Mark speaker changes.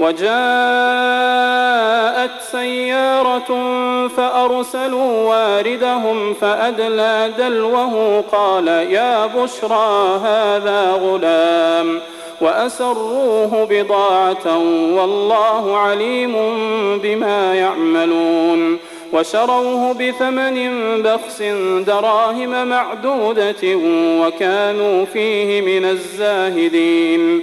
Speaker 1: وجاءت سيارة فأرسلوا واردهم فأدلى دلوه قال يا بشرى هذا غلام. وأسروه بضاعة والله عليم بما يعملون. وشروه بثمن بخس دراهم معدودة وكانوا فيه من الزاهدين.